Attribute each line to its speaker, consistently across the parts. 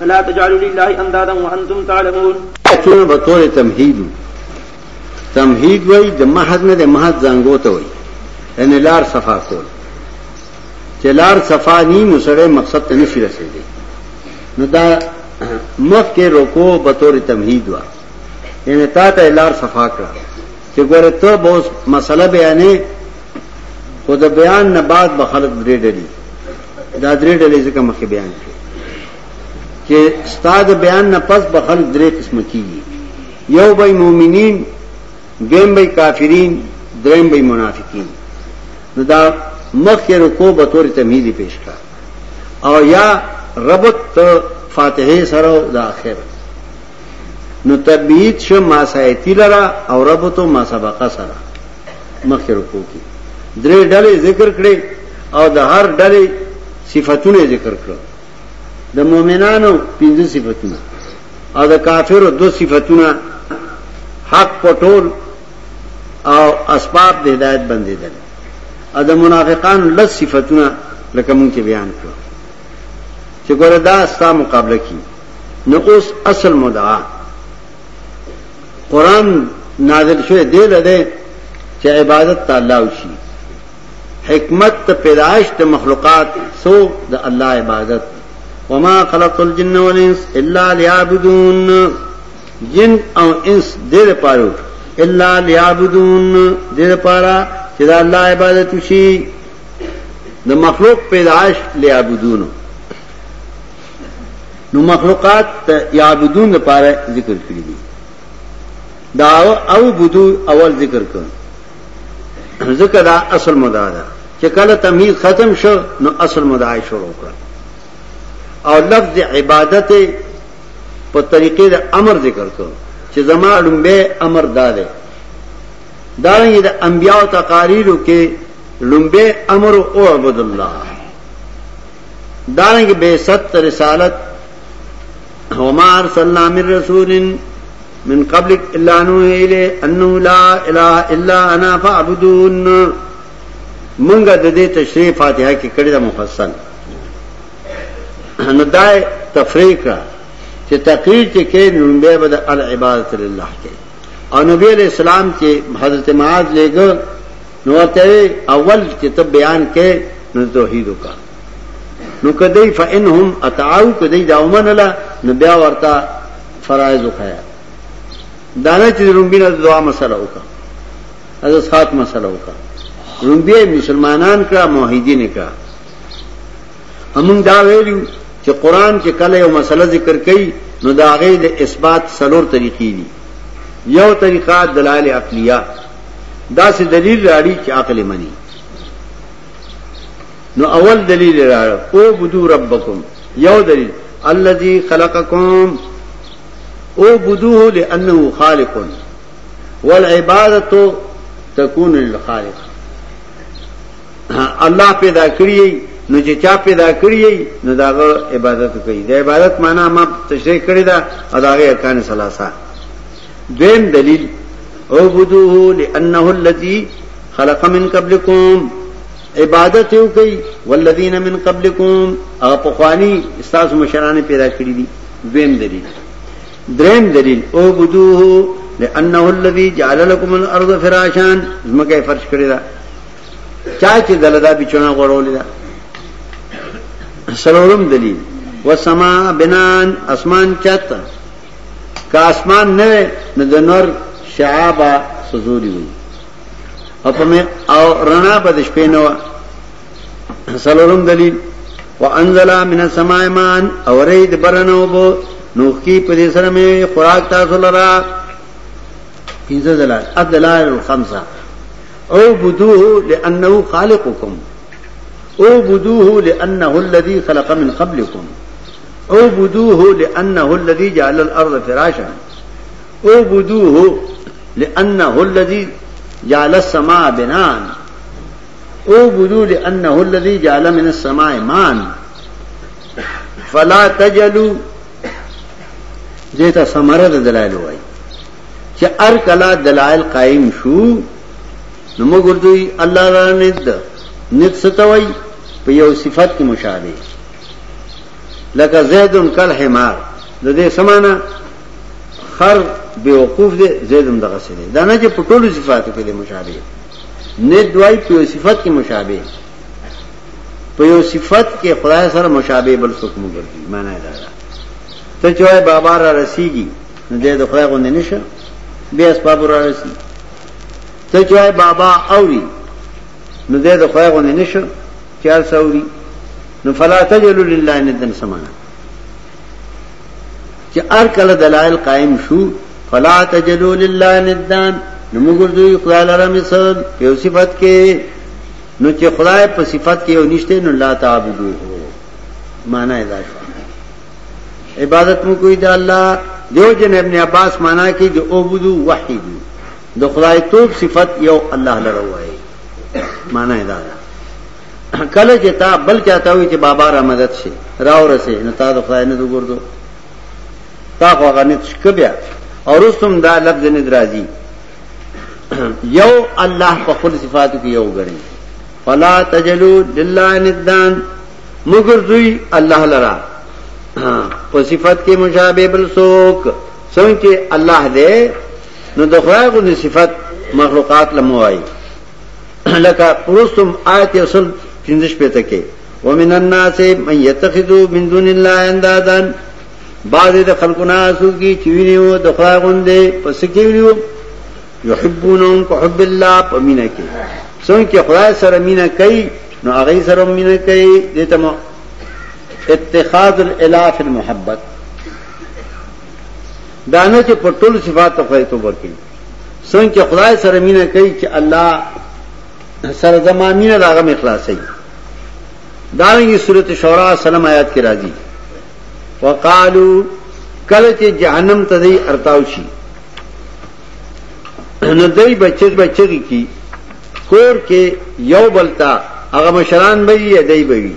Speaker 1: فلا تجعلوا لله اندادا وانتم تعلمون
Speaker 2: کتونه به تور تمهید تمهید وای د محض نه د محض زنګو ته وای ان لار صفا کول چې لار صفا نی نو سره مقصد ته نشي رسیدي نو دا مخ کې روکو به تور تمهید وا ان تا ته لار صفا کړه چې ګوره ته به مسله بیانې خو د بیان نه بعد به خلک درې ډلې دا درې ډلې ځکه مخکې بیان کړي چې ستاد بیان نه پس به خلک درې قسم کیږي یو به مؤمنین دویم به کافرین دریم به منافقین نو دا مخکې رکو به تور تمهیدی پیش کا او یا ربط ته فاتحه سره د اخر نو تبعید شو ما سایتی لرا او ربطو ما سبقه سره مخکې رکوع کې درې ډلې ذکر کړې او د هر ډلې صفاتونه ذکر کړو د مؤمنانو پنځه صفاتونه او د کافرو دو صفاتونه حق پټول او اسباب د هدایت باندې دي او د منافقان لږ صفاتونه لکه مونږ چې بیان کړو چې ګوره دا ستا مقابله کی نو اوس اصل مدعا قران نازل شوی دی لده چې عبادت ته الله وشي حکمت ته پیدائش ته مخلوقات سو د الله عبادت وما خلق الجن والانس الا ليعبدون جن او انس دیر پارو الا ليعبدون دیر پارا چې د الله عبادت وشي د مخلوق پیدائش ليعبدون نو مخلوقات ته یعبدون لپاره ذکر کړی دي دا او بدو اول ذکر کړ ذکر دا اصل مدعا ده چې کله تمهید ختم شو نو اصل مدعا شروع کړ او لفظ عبادت په طریقې د امر ذکر کړ چې زما لومبه امر دا ده دا یې د انبیانو تقاریرو کې لومبه امر او عبد الله دارنګ به ست رسالت وما ارسلنا من رسول من قبلك الا نوحي اليه انه لا اله الا انا فاعبدون منګه د دې تشریح فاتحه کې کړی دا مفصل نو دای تفریق چې تقریر کې کې نومبه بد العبادت لله کې او نبی علیہ السلام چې حضرت معاذ لګ نو ورته وی اول چې ته بیان کې نو توحید وکا نو کدی فانهم اتعو کدی دا ومنله نو بیا ورته فرایض وکایا دانه چې رومبینه دعا مسله وکا از اسخات مسله وکا رومبیه مسلمانان کړه موحدین کړه همون دا ویلو چې قران کې کله یو مسله ذکر کړي نو دا غي د اثبات سلور طریقې دي یو طریقه دلایل عقلیه دا سه دلیل راړي چې عقل مني نو اول دلیل راړ او بدو ربکم یو دلیل الذي خلقکم او بدوه لانه خالق والعباده تكون للخالق الله پیدا کړی نو چې چا پیدا کړی نو داغه عبادت کوي د عبادت معنی ما تشریح کړی دا اداغه ارکان ثلاثه دویم دلیل عبدوه لانه الذي خلق من قبلكم عبادت یو کوي والذین من قبلكم او پخوانی استاذ مشران پیدا کړی دي دویم دلیل دریم دلیل عبدوه لانه الذي جعل لكم الارض فراشا زمکه فرش کړی دا چا چې دلدا بچونه غړولې دا سلورم دلیل والسماء بنان اسمان چت که آسمان نه وي نو د نور شعاع به سزوري وي او په او رڼا به د شپې نه وه سلورم دلیل وانزل من السماء ماء اورید برنو بو نوخ کی په دې سره مې خوراک تاسو لرا پنځه دلال الدلائل الخمسه او بدوه لانه خالقکم او بدوه لانه الذي خلق من قبلکم اعبدوه لانه الذي جعل الارض فراشا اعبدوه لانه الذي جعل السماء بناء اعبدوه لانه الذي جعل من السماء ماء فلا تجلوا دیتا سمره د دلایل وای چې ار کلا دلایل قائم شو نو موږ ورته الله را ند ند ستوي په یو صفت کې مشابه لکه زیدن کل حمار د دې سمانه خر بے وقوف دے زیدن دغه سره دا نه چې په ټولو صفاتو کې مشابه نه دوی په صفت کې مشابه په یو صفت کې خدای سره مشابه بل څوک مونږ ګرځي معنی دا ده ته چې وای بابا را رسیږي نو دې د خدای غو نه نشه به اسباب را رسی ته چې وای بابا اوري نو دې د خدای غو نه نشه چار سوری نو فلا تجلو لله ندن سمانا چې ار کله دلائل قائم شو فلا تجلو لله ندان نو موږ دوی خدای لاره مثال په صفت کې نو چې خدای په صفت کې یو نشته نو لا تعبدو معنا یې دا شو عبادت مو کوي د الله دیو جن ابن عباس معنا کې جو عبدو وحیدو د خدای توب صفت یو الله لره وایي معنی دا ده کله چې تا بل چاته وي چې بابا را مدد شي را ورسې نو تا د خدای نه وګورځو تا خو غنیت شکبیا او رسوم دا لفظ نه درازي یو الله په خپل صفاتو کې یو غړي فلا تجلو لله ندان مگر دوی الله لرا په صفات کې مشابه بل سوک څنګه الله دې نو د خدای غوندې صفت مخلوقات لمو وای لکه پرستم آیت اصل پنځش پته کې ومن الناس من يتخذ من دون الله اندادا بعض د خلقنا اسو کی چوینیو د خدای غوندې پس کیو یحبونهم حب الله پمینه کې څنګه چې خدای سره مینه کوي نو هغه سره مینه کوي دته اتخاذ الاله فی المحبت دا نه چې په ټولو صفاتو خدای توبه کوي څنګه چې خدای سره مینه کوي چې الله سره زما مینه داغه مې خلاصي دا ویږي سورته شورا سلام آیات کې راځي وقالو کله چې جهنم ته دی ارتاو شي نو دای بچی بچی کی کور کې یو بلتا هغه مشران به یې دای به وي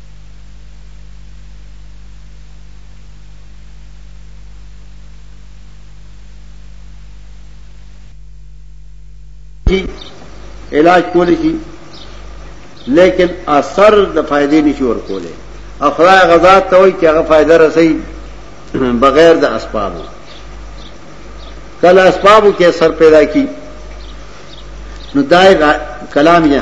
Speaker 2: علاج کولی شي لیکن اثر د فائدې نشي ور کولی افرا غزا ته وي چې هغه فائدہ رسي بغیر د اسباب کله اسباب کې اثر پیدا کی نو دای کلام یا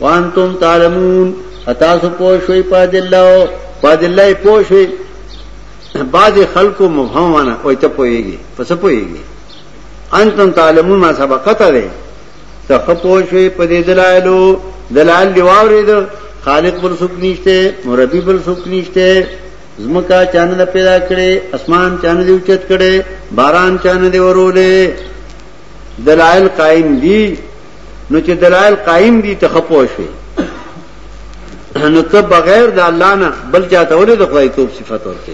Speaker 2: وانتم تعلمون اتاسو پوشوی پا دلو پا دلو پوشوی بعض خلقو مبهم وانا اوی تا پویگی پس پویگی انتم تعلمون ما سبقتا دے تا خپوشوی پا دی دلائلو دلائل دیواوری دو خالق بل سوک نیشتے مربی بل سوک نیشتے زمکا چانه د پیدا کړي اسمان چانه دی اوچت کړي باران چانه دی ورولې دلائل قائم دي نو چې دلایل قائم دي ته خپو شوي نو ته بغیر د الله نه بل چاته ولې د خدای توپ صفت ورته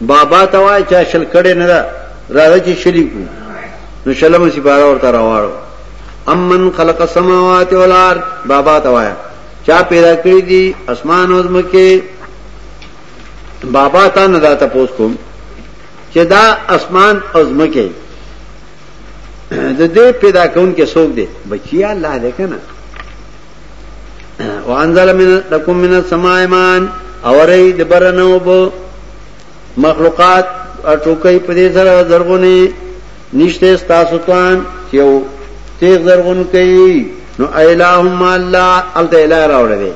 Speaker 2: بابا ته وای چا شل کړي نه دا راځي چې شریکو نو شلم سی بار ورته راوړو امن خلق السماوات والارض بابا ته وای چا پیدا کړی دي اسمان او زمکه بابا ته نه دا تاسو کوم چې دا اسمان او زمکه د دې پیدا کون کې څوک دی بچیا الله دې کنه وانزل من لكم من السماء ایمان اورې د برنو بو مخلوقات ټوکې په دې سره زرغونی نشته تاسو توان چې تیغ زرغون کوي نو الہم الله الته الہ راوړل دي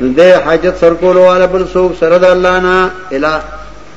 Speaker 2: نو د حاجت سرکولو والا بل څوک سره د الله نه الہ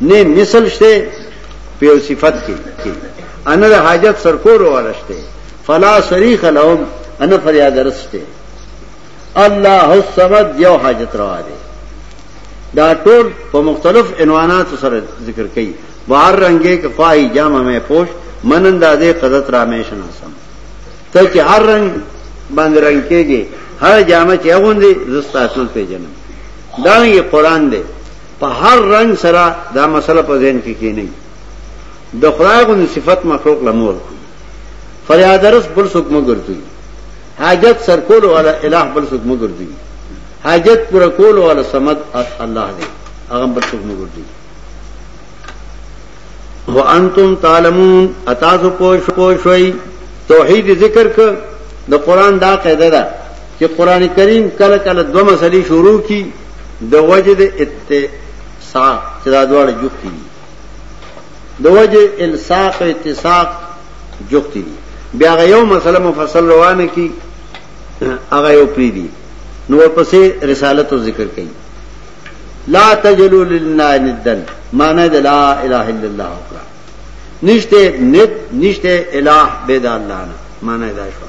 Speaker 2: نه مثل شته په صفت کې ان د حاجت سرکور ورشته فلا صریخ لهم ان فریاد رسته الله الصمد یو حاجت روا دی دا ټول په مختلف عنوانات سره ذکر کړي بهر رنگه کې خواهی جامه مې پوش من اندازې قدرت را مې شناسم ته چې هر رنگ باندې رنگ کېږي هر جامه چې غوندي زستا ټول پیژنم دا یې قران دی په هر رنګ سره دا مسله په ذهن کې کې نه د خدای غو صفت مخلوق لمور کوي فریادرس بل څوک مګرځي حاجت سرکول والا الہ بل څوک مګرځي حاجت پر کول والا سمد الله دی هغه بل څوک مګرځي وانتم تعلمون اتاسو پوش پوشوي توحید ذکر ک د قران دا قاعده ده چې قران کریم کله کله دوه مسلې شروع کی د وجه د اتساق چې دا دواړه جوخت دي د وجه الساق او اتساق جوخت دي بیا یو مسله مفصل روانه کی هغه یو پری دي نو ورپسې رسالت او ذکر کوي لا تجلو لنا ندن معنی د لا اله الا الله وکړه نشته ند نشته الہ بيد الله نه معنی دا شو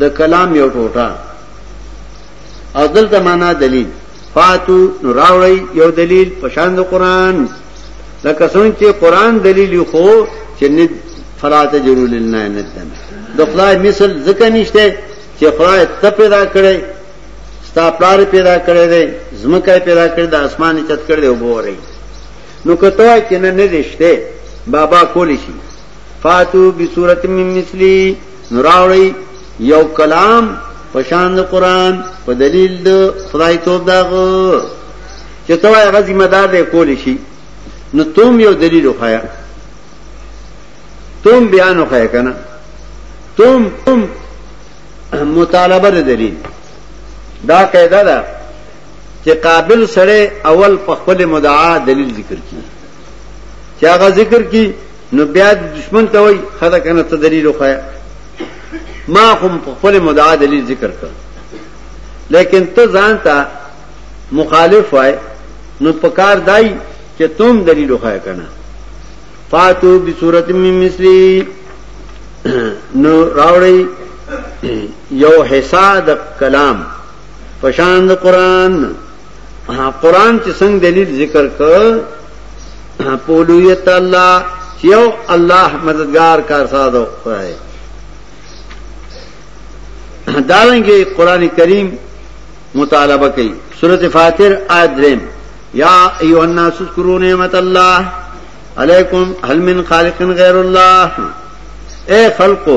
Speaker 2: د کلام یو ټوټه او دلته معنا دلیل فاتو نو راوړی یو دلیل په شان د قران لکه څنګه چې قران دلیل یو خو چې نه فلات جرو لنا ندن د خدای مثل ځکه نشته چې خدای ته پیدا کړي ستا پلار پیدا کړي دي زمکه پیدا کړي د اسمان چت کړي دی وګورئ نو کته چې نه نشته بابا کولی شي فاتو بصورت من مثلی نراوړی یو کلام پشان د قران په دلیل د خدای توب داغه چې توای غزي مدار دی کول شي نو توم یو دلیل وخایا توم بیان وخایا کنه توم توم مطالبه د دلیل دا قاعده ده چې قابل سره اول په خپل مدعا دلیل ذکر کی چې هغه ذکر کی نو بیا دشمن ته وای خدا کنه ته دلیل خو ما کوم په خپل مدعا دلیل ذکر کړ لیکن ته ځان ته مخالف وای نو پکار دای چې تم دلیل خو کنه فاتو بصورت من مثلی نو راوړی یو حصہ د کلام پشان د قران قران چې څنګه دلیل ذکر کړ پولویت الله یو الله مددگار کار ساده خدای دارنګه قران کریم مطالبه کوي سورته فاتر آیت دریم یا ایو الناس اذکروا نعمت الله علیکم هل من خالق غیر الله اے خلقو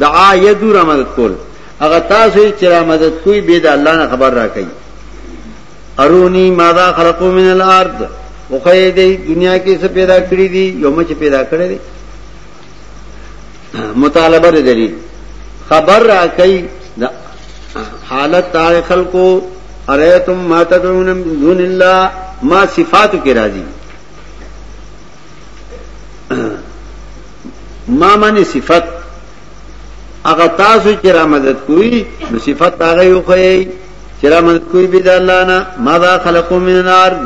Speaker 2: د عایدو را مدد کول هغه تاسو چې را مدد کوی به د الله نه خبر را کوي ارونی ماذا خلقو من الارض او خی دی دنیا کې څه پیدا کړی دي یو مچ پیدا کړی دي مطالبه لري خبر را کوي د حالت تار خلقو اریتم ما تدعون من دون الله ما صفات کې راځي ما معنی صفت اگر تاسو چې را مدد کوي نو صفت هغه یو کوي چې را مدد کوي بيد الله نه ما ذا خلقو من الارض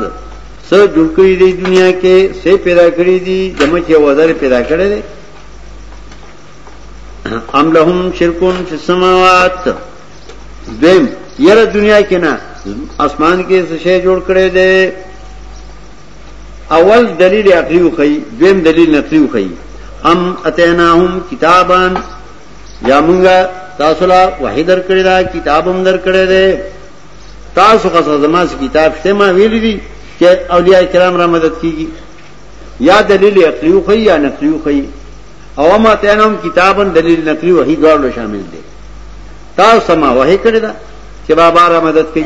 Speaker 2: سو جوړ کړی دی دنیا کې سه پیدا کړی دی دمه چې وزر پیدا کړی دی ام لهم شرکون فی السماوات دیم یره دنیا کې نه اسمان کې څه شی جوړ کړی دی اول دلیل عقلی وخی دویم دلیل نقلی وخی ام اتیناهم کتابان یا مونږه تاسو لا وحی در کړی دا کتاب هم در کړی دی تاسو خاصه زما سي کتاب شته ما ویل دي چې اولیاء کرام را مدد کیږي یا دلیل عقلی خو یا نقلی خو او ما ته نوم کتابن دلیل نقلی وحی دواړو شامل دي تاسو ما وحی کړی دا چې بابا را مدد کوي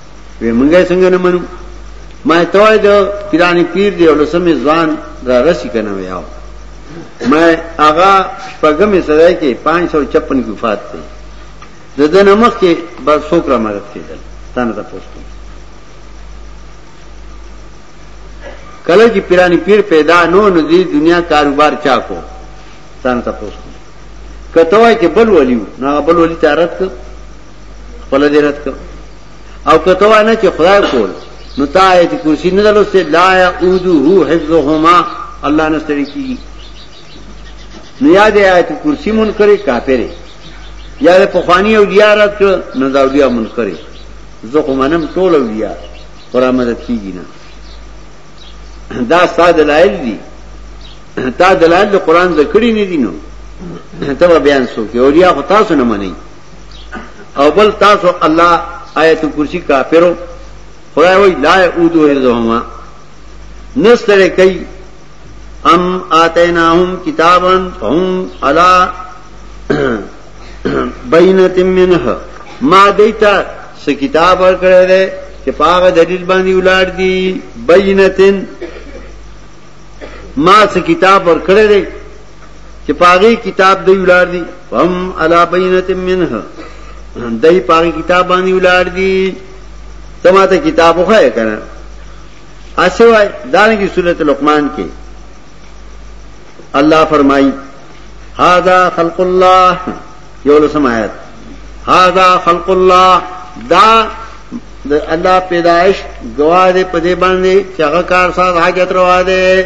Speaker 2: وی منګه څنګه نه منو ما ته وای دا پیرانی پیر دی ولسمې ځوان را رسی کنه ویاو ما هغه شپږمې صدای کې 556 کې وفات دی د دنه مخ کې بر څوک را مدد کېدل تانه ته پوښتنه کله چې پیرانی پیر پیدا نو نو دی دنیا کاروبار چا کو تانه ته پوښتنه کته وای کې بل ولیو نه بل ولی تارت خپل دې رد کړ او کته وانه چې خدای کول نو تا آیت کرسی نه دلوسته لا یعوده حفظهما الله نه ستړي کیږي نو یاد آیت کرسی منکر کافر یا په خوانی او دیا رات کړ نو دا بیا منکر زه خو منم ټول او دیا پر مدد کیږي نه دا ساده لایل دي تا دلایل د قران ذکرې نه دي نو ته بیان سو کې اوریا خو تاسو نه منئ او بل تاسو الله آیت کرسی کافرو خدای وای لا یعودو حفظهما نستره کوي ام آتیناهم کتابا هم علا بینت منه ما دیتا س کتاب ور کړی دی چې پاغه دلیل باندې ولار دی بینتن ما س کتاب ور کړی دی چې پاغي کتاب دی ولار دي هم علا بینت منه دای پاغي کتاب باندې ولار دي تما ته کتاب خو یې کنه اسوای دانه کی سورۃ لقمان کې الله فرمایي هاذا خلق الله یو لسم آیات هاذا خلق الله دا د الله پیدائش گواه دې په دې باندې چې هغه کار ساز حاجت روا دي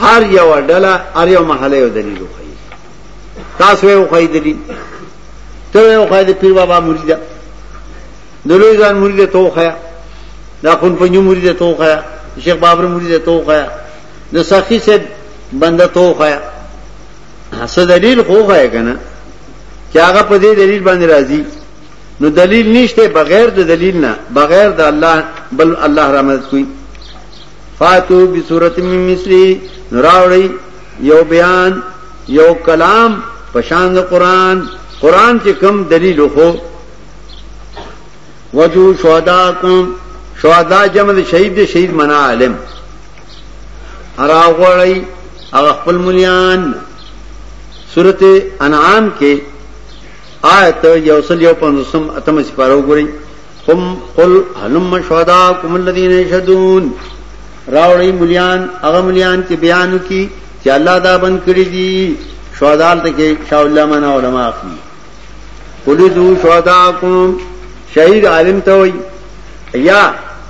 Speaker 2: هر یو ډله هر یو محله یو دلیل وخی تاسو یو خی دلیل ته یو خی د پیر بابا مریده د لوی ځان مریده تو خیا دا خون پنجو مریده تو خیا شیخ بابر مریده تو خیا د سخی سے بنده تو خیا څه دلیل خو خیا کنه چې هغه په دې دلیل باندې راضي نو دلیل نشته بغیر د دلیل نه بغیر د الله بل الله رحمت کوي فاتو بصورت من مثلی نراوړی یو بیان یو کلام پشان د قران قران چې کم دلیل خو وجو شهدا کوم شهدا جمع شهید دې شهید منا عالم ارا غړی هغه خپل مليان سورته انعام کې آیت یوصل یو پنځم اتم سپارو ګورئ قم قل هلم شهداءکم الذين يشهدون راوړی مليان هغه مليان چې بیان کی چې الله دا بند کړی دي شهدال ته کې شاو الله معنا علما اخلي قل ذو شهداءکم شهید عالم ته وي یا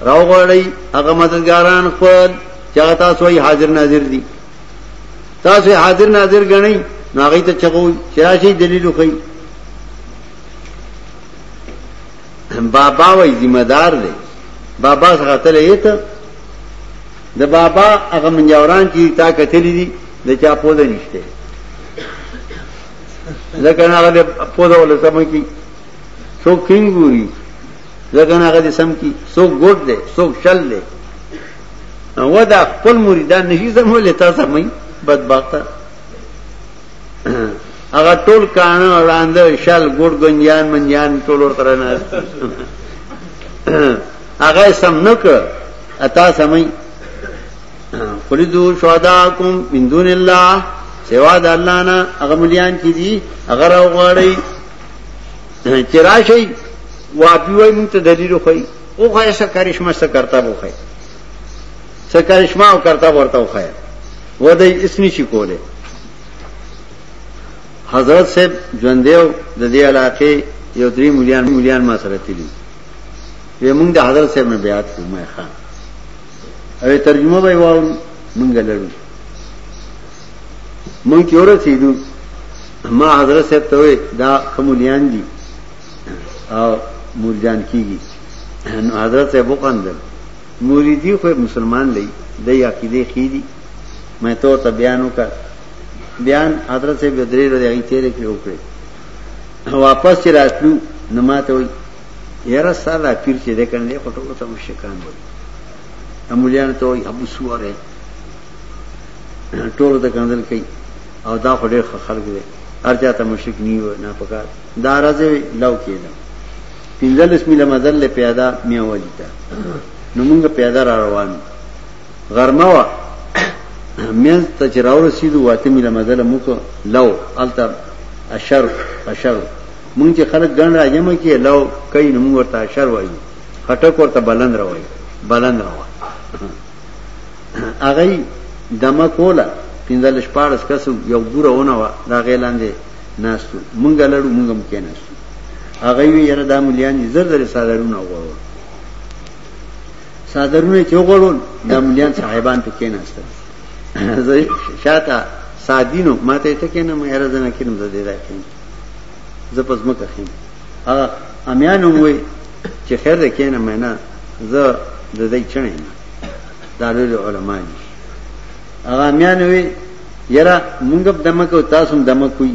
Speaker 2: راوړی هغه مددګاران خپل چې تاسو یې حاضر ناظر دي تاسو حاضر ناظر غنئ ناغی ته چغو چراشی دلیل خو بابا وای ذمہ دار دی بابا څنګه تلې ایته د بابا هغه منجوران چې تا کتلې دي د چا په ده نشته ځکه نه هغه په ده ول سم کی سو کینګ ګوري ځکه نه هغه سم کی سو ګډ دی سو شل دی نو دا خپل مریدان نشي زموږ له تاسو مې بدبخته هغه ټول کانه وړاندې شل ګډ ګنجان منجان ټول ورته نه هغه سم نه کړ اتا سمي قلدو شهداکم من دون الله سوا د الله نه هغه مليان چې دي هغه راغړی چې راشي واپی وای مونږ ته دلیل خو او خو ایسا کرشمه سکرتا بو خو سکرشمه او کرتا ورته خو و دی اس نشي کوله حضرت صاحب ژوندیو د دې علاقې یو درې مليان مليان ما سره تللی وی موږ د حضرت صاحب نه بیعت کوو ما خان او ترجمه به واو موږ لړو موږ یوره سیدو ما حضرت صاحب ته وی دا خمولیان دي او مرجان کیږي نو حضرت صاحب وقندل موریدی خو مسلمان دی دی عقیده خې دی مې تور ته بیان وکړ بیان حضرت صاحب درې ورځې غي تیرې کړې وکړې واپس چې راتلو نو ماته وي یاره ساده پیر چې ده کنه خو ټول ته مشکان وي امولیان ته وي ابو سواره ټول ته کنځل کوي او دا خو ډېر خلک دي ارجا ته مشک نیو نه پکار دا راځي لو کېده پنځلس میله مزل له پیاده میاوجي ته نو موږ پیاده را روان غرمه وه مینځ ته چې راورسېدو واته میله مزل مو کو لو هلته اشر اشر موږ چې خلک ګڼ راجمع کړي لو کوي نو موږ ورته اشر وایو خټک ورته بلند را وایي بلند را وایي هغه دمه کوله پنځل شپارس کسو یو ګوره ونه و دا غیلاندې ناستو مونږ لړو مونږ هم کې ناستو هغه وی یره دا مليان دي زر زر صادرونه وغوړول صادرونه چې وغوړول دا مليان صاحبان ته کېناستل زه شاته سادینو ماته ته کېنم یره زنه کېنم زه دې دا کېنم زه پس مکه کېنم هغه امیان وې چې خیر دې کېنم نه زه د دې چنه نه دا لوی علماء دي هغه امیان وې یره مونږ دمکو تاسو دمکوي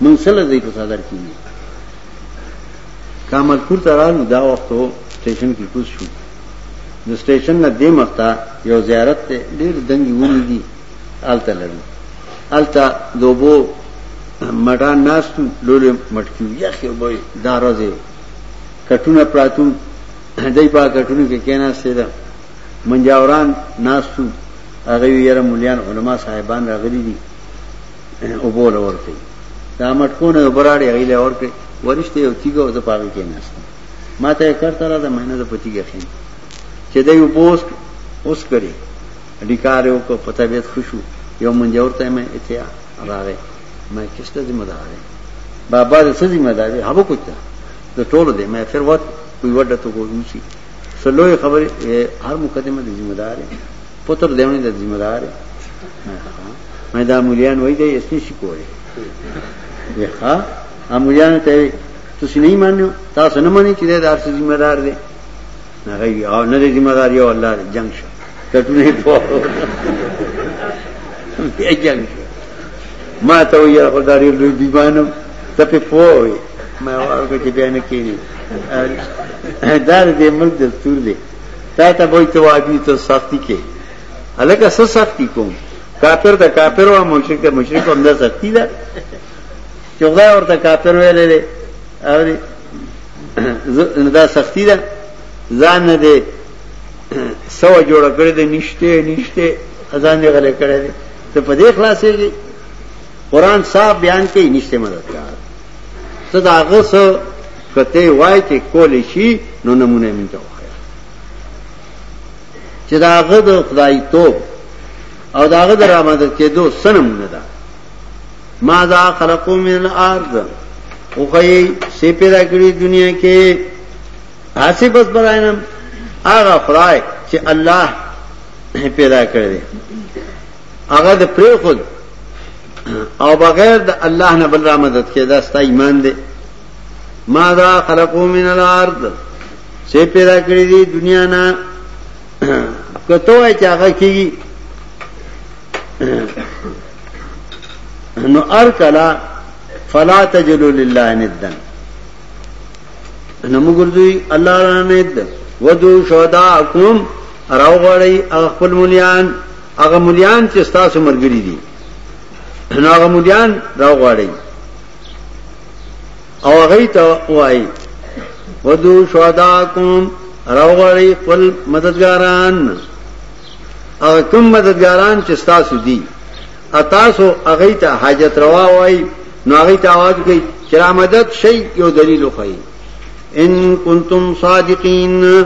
Speaker 2: من سره دی په صدر کې دي کامل پور ته راغلو دا وخت سټیشن کې کوز شو د سټیشن نه دې مخته یو زیارت ته ډېر دنګي ونی دي آلته لرو آلته دوبو مډا ناستو لولې مټکیو یخې وبې دا راځي کټونه پراتو دای په کټونو کې کینا سیدا منجاوران ناستو هغه یې یره مليان علما صاحبان راغلي دي اوبو له ورکړي دا مټکونه یو براړي هغې له ورکړي ورشته یو تیګه او زه په هغې کې ناستم ما ته یې کرته راځه ما نه زه په تیګه کښېنم چې دی اوبه اوس اوس کړي ډیکار یې وکړ په طبیعت ښه شو یو منجور ته مې اتیا راغی ما کس ته ذمہ دار دی بابا د څه ذمہ دار دی هغه کوچ ده د ټولو دی مې فر وخت کوئی وډه ته کوی سلوې خبرې هر مقدمه د ذمہ دار دی پتر دیونی د ذمہ دار مې دا مولیان وای دی اس نشي کولی وی ها امولیان ته تاسو نه مانو تاسو نه مانی چې دا ارث ذمہ دار دی نه غي او نه ذمہ دار یو الله جنگ شو کټونه په بیا جنگ شو ما ته وی خدای لوی بیمانم ته په پوي ما ورکه چې بیان کینی دا دې ملک دستور دی تا ته به ته وادي ته سختي کې الکه څه سختي کوم کافر ته کافر او مشرک ته مشرک هم ده سختي ده چې خدای ورته کافر ویلې ده او دا سختي ده ځان نه دي سو جوړ کړی دی نشته نشته ځان یې غلې کړی دی ته په دې خلاصېږي قران صاحب بیان کوي نشته مددگار ته دا غوسه که ته وای چې کولی شي نو نمونه یې مونږ ته وښیه چې د هغه د خدایتوب او د هغه د رامدد کېدو څه نمونه ده ماذا خلقو من الارض اوخی سی پیدا کړی دنیا کې هسې بس براینم هغه خدای چې الله پیدا کړی هغه د پرې خود او بغیر د الله نه بل را مدد کېدا ستا ایمان دی ماذا خلقو من الارض سے پیدا کری دی دنیا نا کتو ہے چاگا کی گی نو ار کلا فلا تجلو للہ ندن نمو گردوی اللہ را ند ودو شہداء اکم راو غړی هغه خپل مليان هغه مليان چې تاسو مرګري دي نو هغه مليان راو غړی او هغه ته وایي ودو شهداکم راوغړی خپل مددګاران او کوم مددګاران چې تاسو دي اتاسو هغه ته حاجت روا وای نو هغه ته आवाज کوي چې را مدد شي یو دلیل وخی ان کنتم صادقین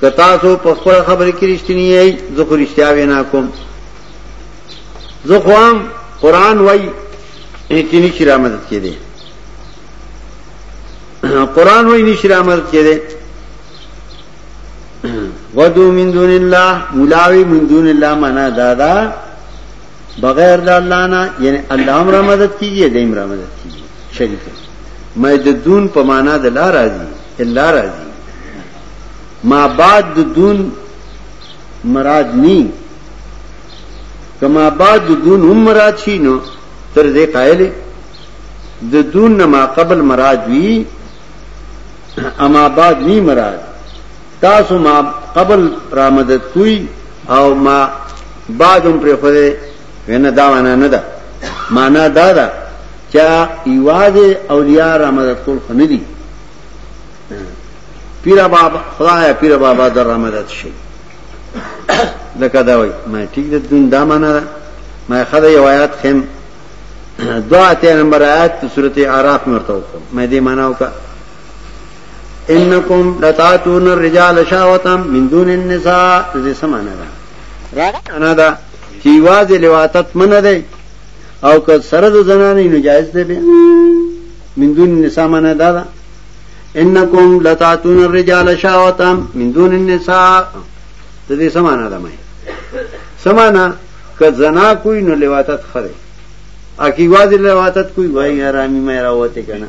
Speaker 2: کتاسو په خپل خبره کې رښتینی یې زه خو رښتیا وینا کوم زه خو قرآن وای کې نشي رامدد کېدی قران وایي نشي رامدد کېدی ودو من دون الله ملاوي من دون الله معنا دادا بغیر د الله نه یعنی الله امر مدد کیږي د امر مدد کیږي شریک مې د دون په معنا د لا راضي الا راضي ما بعد د دون مراد ني کما بعد دون هم مراد شي نو تر دې قائل د دون نه ما قبل مراد وی اما بعد نی مراد تاسو ما قبل را مدد کوي او ما بعد هم پر خوده ونه دا ونه نه ده معنا دا ده چې ایواز اولیاء را مدد کول خو نه دي پیر بابا خدای پیر بابا در را مدد شي لکه دا وای ما ټیک د دین دا معنا ده ما خدای یو آیات خیم دوا ته نمبر آیات په سورته اعراف مرته وکړ ما دې معنا وکړه انکم لتاتون الرجال شاوتم من دون النساء دې سمانه ده راغنا ده چې واز لواتت منه ده او که سره د زنانې نجایز ده به من دون النساء منه ده انکم لتاتون الرجال شاوتا من دون النساء ته دې سمانه ده مې سمانه که زنا کوئی نو لواتت خره اکی واځي لواتت کوئی وای حرامي مې راوته کنه